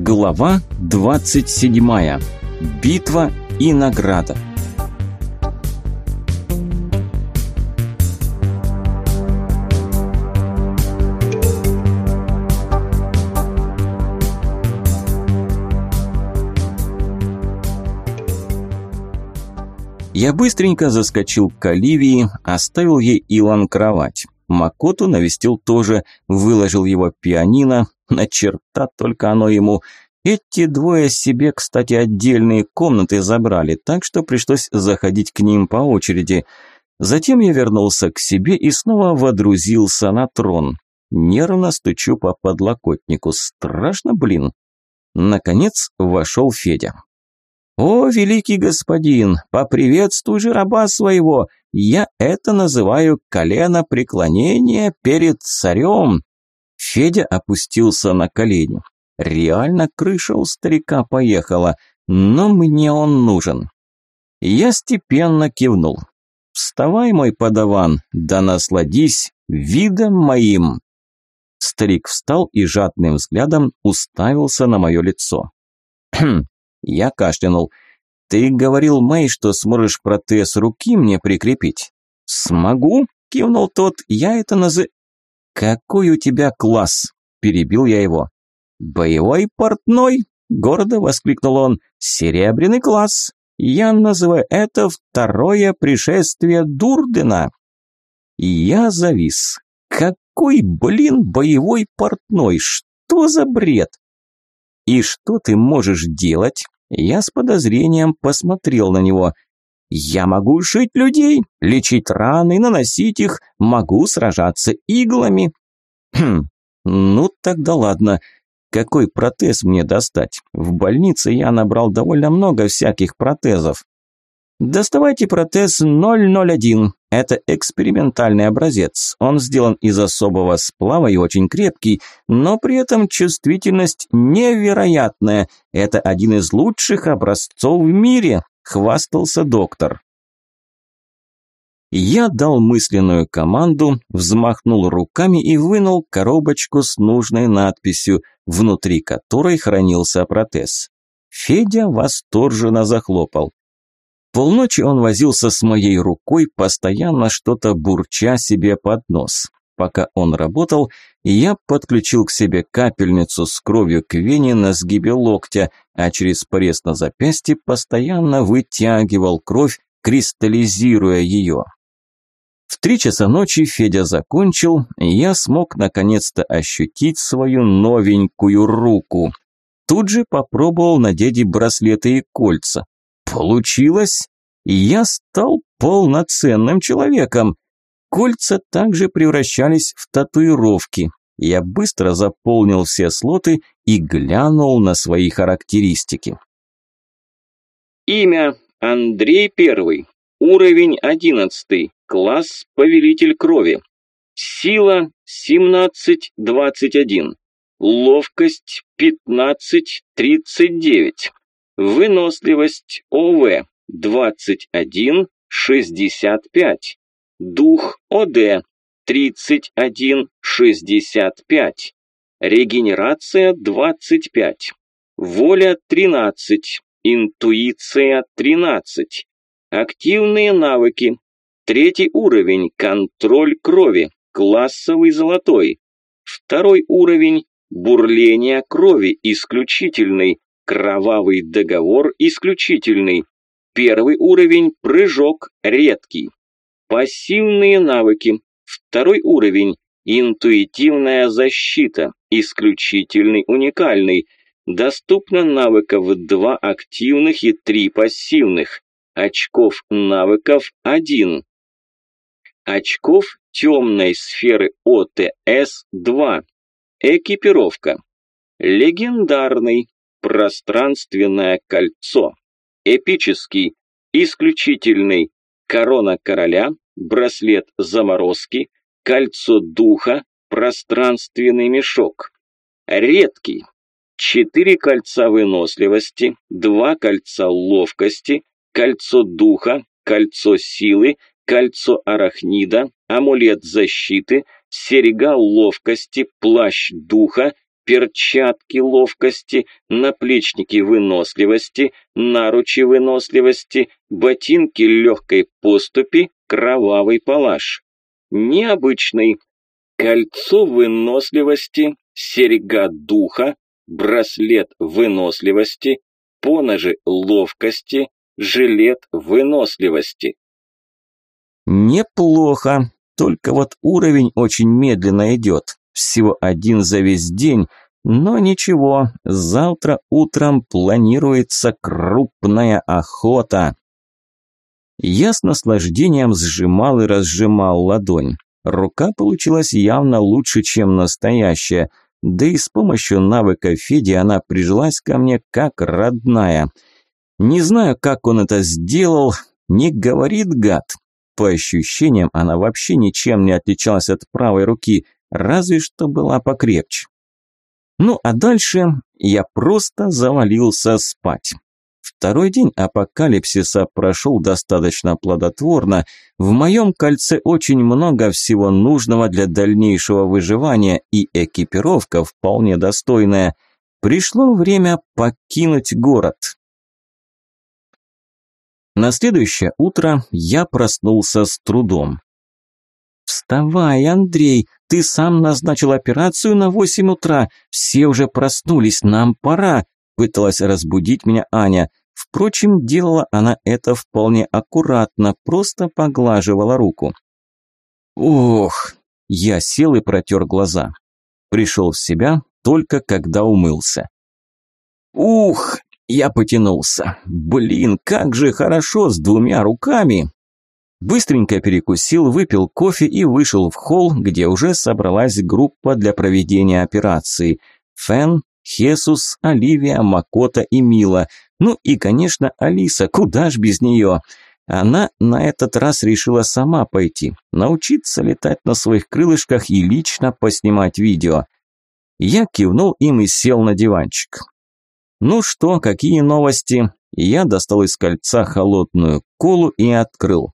Глава 27. Битва и награда. Я быстренько заскочил к Оливии, оставил ей Илон кровать. Макоту навестил тоже, выложил его пианино, на черта только оно ему. Эти двое себе, кстати, отдельные комнаты забрали, так что пришлось заходить к ним по очереди. Затем я вернулся к себе и снова водрузился на трон. Нервно стучу по подлокотнику. Страшно, блин. Наконец вошел Федя. «О, великий господин, поприветствуй же раба своего! Я это называю колено преклонения перед царем!» Федя опустился на колени. Реально крыша у старика поехала, но мне он нужен. Я степенно кивнул. «Вставай, мой подаван, да насладись видом моим!» Старик встал и жадным взглядом уставился на мое лицо. «Хм, я кашлянул. «Ты говорил, Мэй, что сможешь протез руки мне прикрепить?» «Смогу?» – кивнул тот. «Я это назы...» «Какой у тебя класс?» – перебил я его. «Боевой портной?» – гордо воскликнул он. «Серебряный класс. Я называю это второе пришествие Дурдена». Я завис. «Какой, блин, боевой портной? Что за бред?» «И что ты можешь делать?» Я с подозрением посмотрел на него. «Я могу шить людей, лечить раны, наносить их, могу сражаться иглами». «Хм, ну тогда ладно. Какой протез мне достать? В больнице я набрал довольно много всяких протезов». «Доставайте протез 001. Это экспериментальный образец. Он сделан из особого сплава и очень крепкий, но при этом чувствительность невероятная. Это один из лучших образцов в мире, хвастался доктор. Я дал мысленную команду, взмахнул руками и вынул коробочку с нужной надписью, внутри которой хранился протез. Федя восторженно захлопал. Полночи он возился с моей рукой, постоянно что-то бурча себе под нос. Пока он работал, я подключил к себе капельницу с кровью к вене на сгибе локтя, а через порез на запястье постоянно вытягивал кровь, кристаллизируя ее. В три часа ночи Федя закончил, и я смог наконец-то ощутить свою новенькую руку. Тут же попробовал надеть и браслеты и кольца. Получилось, и я стал полноценным человеком. Кольца также превращались в татуировки. Я быстро заполнил все слоты и глянул на свои характеристики. Имя Андрей Первый. Уровень одиннадцатый. Класс Повелитель Крови. Сила 17-21. Ловкость 15-39. Выносливость ОВ 21 65. Дух ОД 31 65. Регенерация 25. Воля 13. Интуиция 13. Активные навыки. Третий уровень. Контроль крови. Классовый золотой. Второй уровень. Бурление крови. Исключительный. Кровавый договор исключительный. Первый уровень – прыжок редкий. Пассивные навыки. Второй уровень – интуитивная защита, исключительный уникальный. Доступно навыков 2 активных и 3 пассивных. Очков навыков 1. Очков темной сферы ОТС 2. Экипировка. Легендарный Пространственное кольцо. Эпический. Исключительный. Корона короля. Браслет заморозки. Кольцо духа. Пространственный мешок. Редкий. Четыре кольца выносливости, два кольца ловкости, кольцо духа, кольцо силы, кольцо арахнида, амулет защиты, серега ловкости, плащ духа, перчатки ловкости, наплечники выносливости, наручи выносливости, ботинки легкой поступи, кровавый палаш. Необычный. Кольцо выносливости, серьга духа, браслет выносливости, поножи ловкости, жилет выносливости. Неплохо, только вот уровень очень медленно идет. Всего один за весь день, но ничего, завтра утром планируется крупная охота. Я с наслаждением сжимал и разжимал ладонь. Рука получилась явно лучше, чем настоящая, да и с помощью навыка Феди она прижилась ко мне как родная. Не знаю, как он это сделал, не говорит гад. По ощущениям, она вообще ничем не отличалась от правой руки, разве что была покрепче. Ну а дальше я просто завалился спать. Второй день апокалипсиса прошел достаточно плодотворно. В моем кольце очень много всего нужного для дальнейшего выживания и экипировка вполне достойная. Пришло время покинуть город. На следующее утро я проснулся с трудом. «Вставай, Андрей, ты сам назначил операцию на восемь утра, все уже проснулись, нам пора», пыталась разбудить меня Аня. Впрочем, делала она это вполне аккуратно, просто поглаживала руку. Ох, я сел и протер глаза. Пришел в себя только когда умылся. Ух, я потянулся. Блин, как же хорошо с двумя руками. Быстренько перекусил, выпил кофе и вышел в холл, где уже собралась группа для проведения операции. Фен, Хесус, Оливия, Макота и Мила. Ну и, конечно, Алиса, куда ж без нее? Она на этот раз решила сама пойти, научиться летать на своих крылышках и лично поснимать видео. Я кивнул им и сел на диванчик. Ну что, какие новости? Я достал из кольца холодную колу и открыл.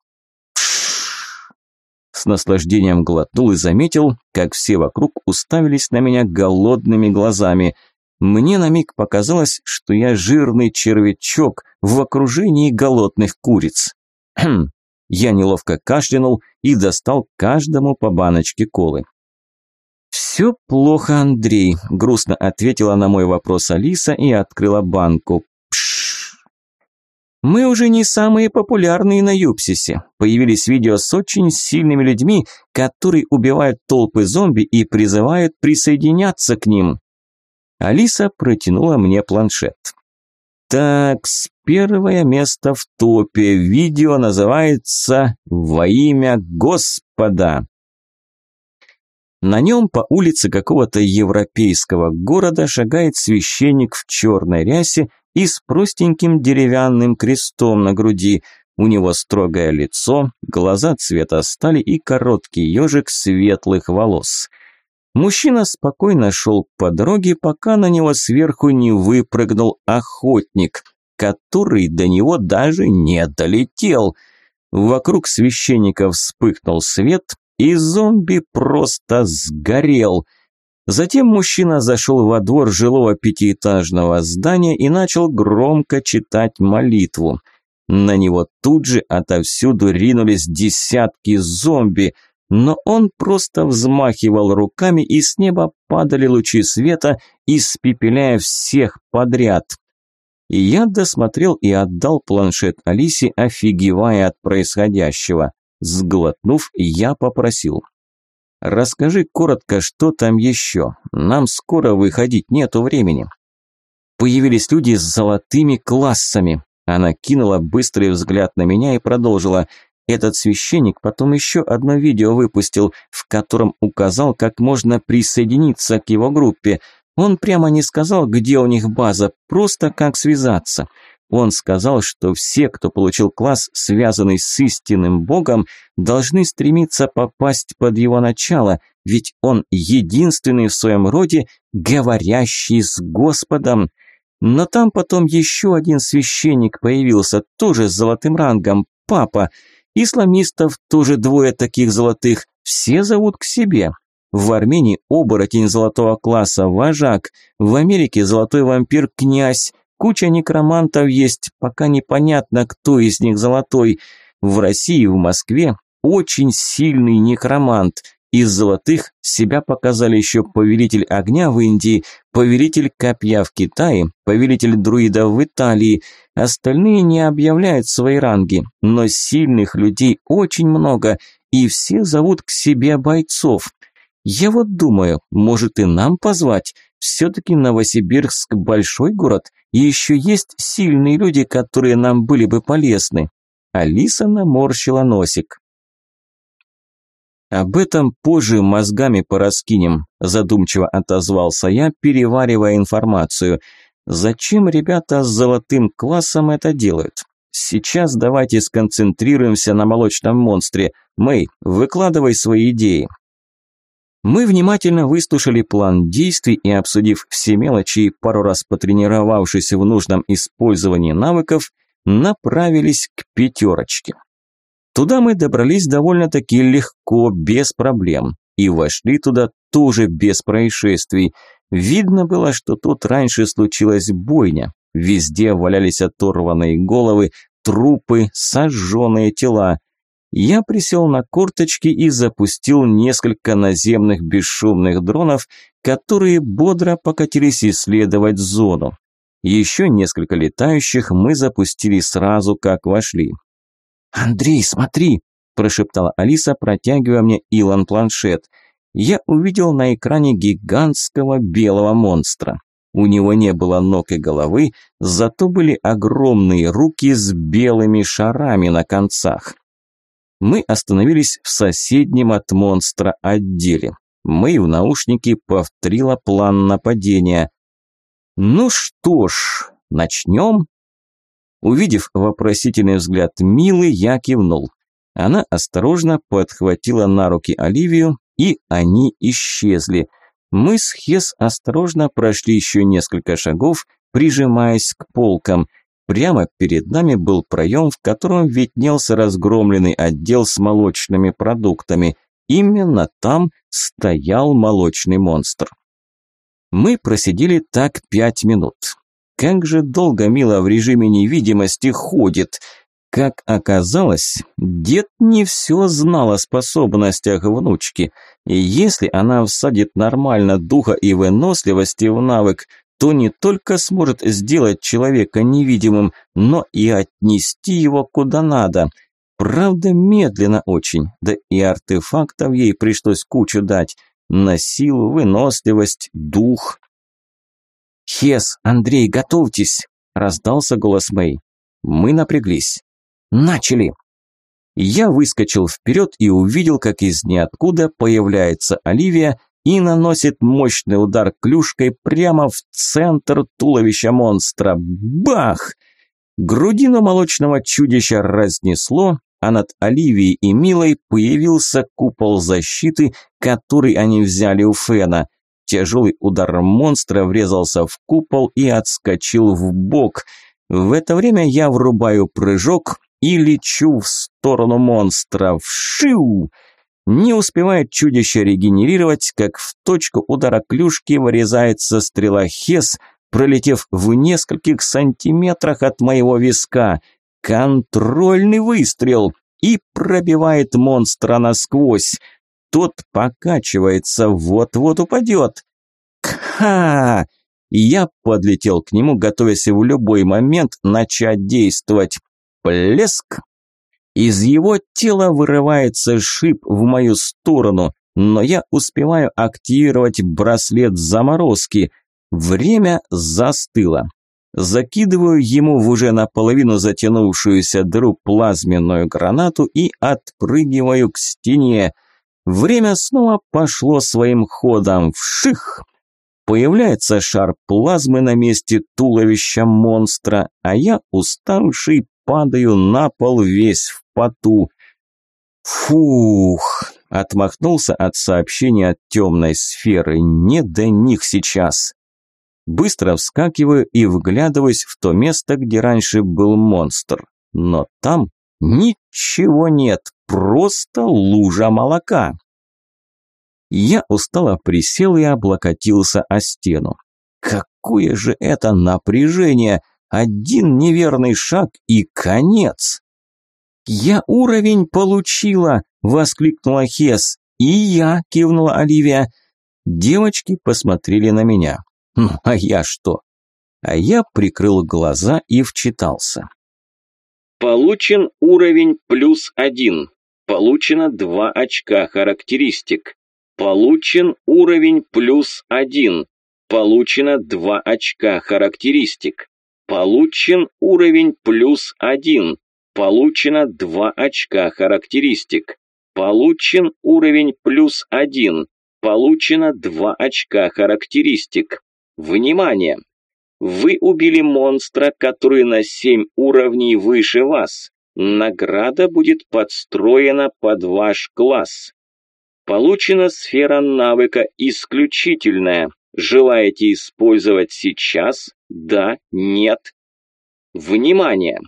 С наслаждением глотнул и заметил, как все вокруг уставились на меня голодными глазами. Мне на миг показалось, что я жирный червячок в окружении голодных куриц. Хм. Я неловко кашлянул и достал каждому по баночке колы. «Все плохо, Андрей», – грустно ответила на мой вопрос Алиса и открыла банку. Пшш. Мы уже не самые популярные на Юпсисе. Появились видео с очень сильными людьми, которые убивают толпы зомби и призывают присоединяться к ним. Алиса протянула мне планшет. Так, первое место в топе. Видео называется «Во имя Господа». На нем по улице какого-то европейского города шагает священник в черной рясе и с простеньким деревянным крестом на груди. У него строгое лицо, глаза цвета стали и короткий ежик светлых волос. Мужчина спокойно шел по дороге, пока на него сверху не выпрыгнул охотник, который до него даже не долетел. Вокруг священника вспыхнул свет, и зомби просто сгорел. Затем мужчина зашел во двор жилого пятиэтажного здания и начал громко читать молитву. На него тут же отовсюду ринулись десятки зомби, но он просто взмахивал руками, и с неба падали лучи света, испепеляя всех подряд. И я досмотрел и отдал планшет Алисе, офигевая от происходящего. Сглотнув, я попросил. «Расскажи коротко, что там еще. Нам скоро выходить, нету времени». Появились люди с золотыми классами. Она кинула быстрый взгляд на меня и продолжила. Этот священник потом еще одно видео выпустил, в котором указал, как можно присоединиться к его группе. Он прямо не сказал, где у них база, просто как связаться. Он сказал, что все, кто получил класс, связанный с истинным Богом, должны стремиться попасть под его начало, ведь он единственный в своем роде, говорящий с Господом. Но там потом еще один священник появился, тоже с золотым рангом, папа. Исламистов тоже двое таких золотых, все зовут к себе. В Армении оборотень золотого класса – вожак, в Америке золотой вампир – князь, куча некромантов есть, пока непонятно, кто из них золотой. В России, в Москве очень сильный некромант. Из золотых себя показали еще повелитель огня в Индии, повелитель копья в Китае, повелитель друидов в Италии. Остальные не объявляют свои ранги, но сильных людей очень много, и все зовут к себе бойцов. Я вот думаю, может и нам позвать? Все-таки Новосибирск – большой город, и еще есть сильные люди, которые нам были бы полезны. Алиса наморщила носик. «Об этом позже мозгами пораскинем», – задумчиво отозвался я, переваривая информацию. «Зачем ребята с золотым классом это делают? Сейчас давайте сконцентрируемся на молочном монстре. Мэй, выкладывай свои идеи». Мы внимательно выслушали план действий и, обсудив все мелочи и пару раз потренировавшись в нужном использовании навыков, направились к пятерочке. Туда мы добрались довольно-таки легко, без проблем. И вошли туда тоже без происшествий. Видно было, что тут раньше случилась бойня. Везде валялись оторванные головы, трупы, сожженные тела. Я присел на корточки и запустил несколько наземных бесшумных дронов, которые бодро покатились исследовать зону. Еще несколько летающих мы запустили сразу, как вошли. «Андрей, смотри!» – прошептала Алиса, протягивая мне Илон планшет. Я увидел на экране гигантского белого монстра. У него не было ног и головы, зато были огромные руки с белыми шарами на концах. Мы остановились в соседнем от монстра отделе. Мы в наушнике повторила план нападения. «Ну что ж, начнем?» Увидев вопросительный взгляд Милы, я кивнул. Она осторожно подхватила на руки Оливию, и они исчезли. Мы с Хес осторожно прошли еще несколько шагов, прижимаясь к полкам. Прямо перед нами был проем, в котором виднелся разгромленный отдел с молочными продуктами. Именно там стоял молочный монстр. Мы просидели так пять минут. Как же долго Мила в режиме невидимости ходит. Как оказалось, дед не все знал о способностях внучки. И если она всадит нормально духа и выносливости в навык, то не только сможет сделать человека невидимым, но и отнести его куда надо. Правда, медленно очень, да и артефактов ей пришлось кучу дать. На силу, выносливость, дух. «Хес, Андрей, готовьтесь!» – раздался голос Мэй. Мы напряглись. «Начали!» Я выскочил вперед и увидел, как из ниоткуда появляется Оливия и наносит мощный удар клюшкой прямо в центр туловища монстра. Бах! Грудину молочного чудища разнесло, а над Оливией и Милой появился купол защиты, который они взяли у Фена. Тяжелый удар монстра врезался в купол и отскочил в бок. В это время я врубаю прыжок и лечу в сторону монстра. Вшиу! Не успевает чудище регенерировать, как в точку удара клюшки вырезается стрела Хес, пролетев в нескольких сантиметрах от моего виска. Контрольный выстрел и пробивает монстра насквозь. Тот покачивается, вот-вот упадет. Кха! Я подлетел к нему, готовясь в любой момент начать действовать. Плеск! Из его тела вырывается шип в мою сторону, но я успеваю активировать браслет заморозки. Время застыло. Закидываю ему в уже наполовину затянувшуюся дыру плазменную гранату и отпрыгиваю к стене. Время снова пошло своим ходом. Вших! Появляется шар плазмы на месте туловища монстра, а я, уставший, падаю на пол весь в поту. Фух, отмахнулся от сообщения от темной сферы. Не до них сейчас. Быстро вскакиваю и вглядываюсь в то место, где раньше был монстр. Но там ничего нет, просто лужа молока. Я устало присел и облокотился о стену. Какое же это напряжение! Один неверный шаг и конец! «Я уровень получила!» – воскликнула Хес. «И я!» – кивнула Оливия. Девочки посмотрели на меня. «Ну, а я что?» А я прикрыл глаза и вчитался. Получен уровень плюс один. Получено два очка характеристик. Получен уровень плюс один. Получено два очка характеристик. Получен уровень плюс один. Получено два очка характеристик. Получен уровень плюс один. Получено два очка характеристик. Внимание! Вы убили монстра, который на семь уровней выше вас. Награда будет подстроена под ваш класс. Получена сфера навыка исключительная. Желаете использовать сейчас? Да, нет. Внимание!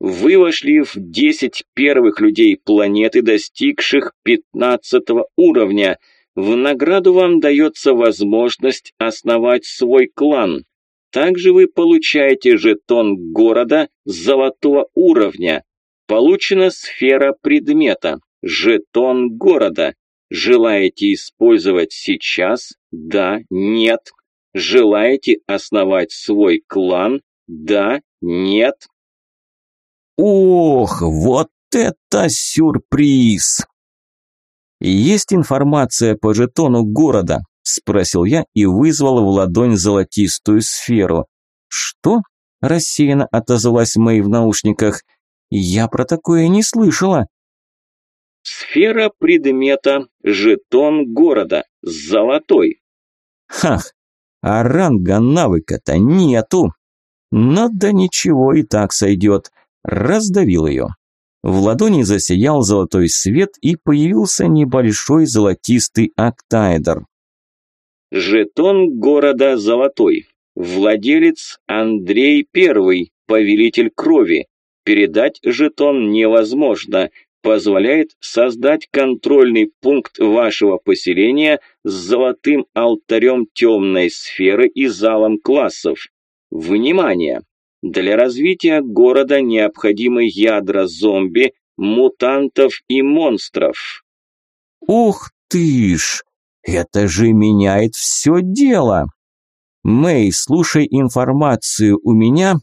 Вы вошли в 10 первых людей планеты, достигших 15 уровня. В награду вам дается возможность основать свой клан. Также вы получаете жетон города золотого уровня. Получена сфера предмета, жетон города. Желаете использовать сейчас? Да, нет. Желаете основать свой клан? Да, нет. Ох, вот это сюрприз! Есть информация по жетону города, спросил я и вызвал в ладонь золотистую сферу. Что? рассеянно отозвалась Мэй в наушниках. Я про такое не слышала. Сфера предмета, жетон города, золотой. Хах, а ранга навыка-то нету. Но да ничего, и так сойдет. Раздавил ее. В ладони засиял золотой свет и появился небольшой золотистый октаэдр. Жетон города Золотой. Владелец Андрей Первый, повелитель крови. Передать жетон невозможно позволяет создать контрольный пункт вашего поселения с золотым алтарем темной сферы и залом классов. Внимание! Для развития города необходимы ядра зомби, мутантов и монстров. Ух ты ж! Это же меняет все дело! Мэй, слушай информацию у меня.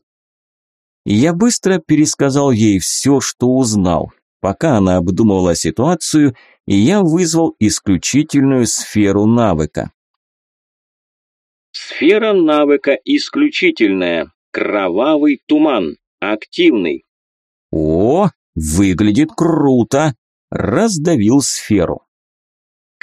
Я быстро пересказал ей все, что узнал. Пока она обдумывала ситуацию, я вызвал исключительную сферу навыка. Сфера навыка исключительная. Кровавый туман. Активный. О, выглядит круто. Раздавил сферу.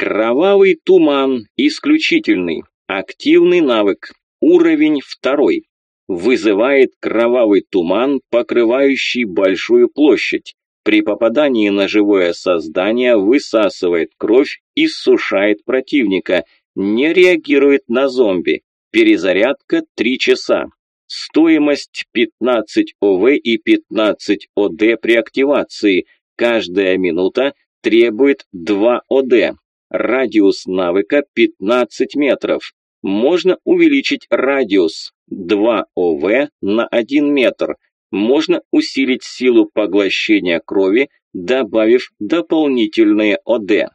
Кровавый туман. Исключительный. Активный навык. Уровень второй. Вызывает кровавый туман, покрывающий большую площадь. При попадании на живое создание высасывает кровь и сушает противника. Не реагирует на зомби. Перезарядка 3 часа. Стоимость 15 ОВ и 15 ОД при активации. Каждая минута требует 2 ОД. Радиус навыка 15 метров. Можно увеличить радиус 2 ОВ на 1 метр – можно усилить силу поглощения крови, добавив дополнительные ОД.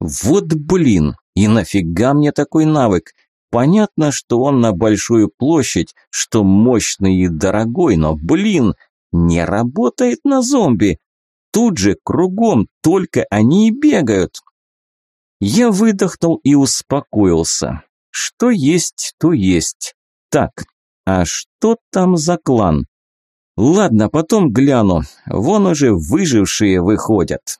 Вот блин, и нафига мне такой навык? Понятно, что он на большую площадь, что мощный и дорогой, но блин, не работает на зомби. Тут же кругом только они и бегают. Я выдохнул и успокоился. Что есть, то есть. Так, а что там за клан? Ладно, потом гляну. Вон уже выжившие выходят.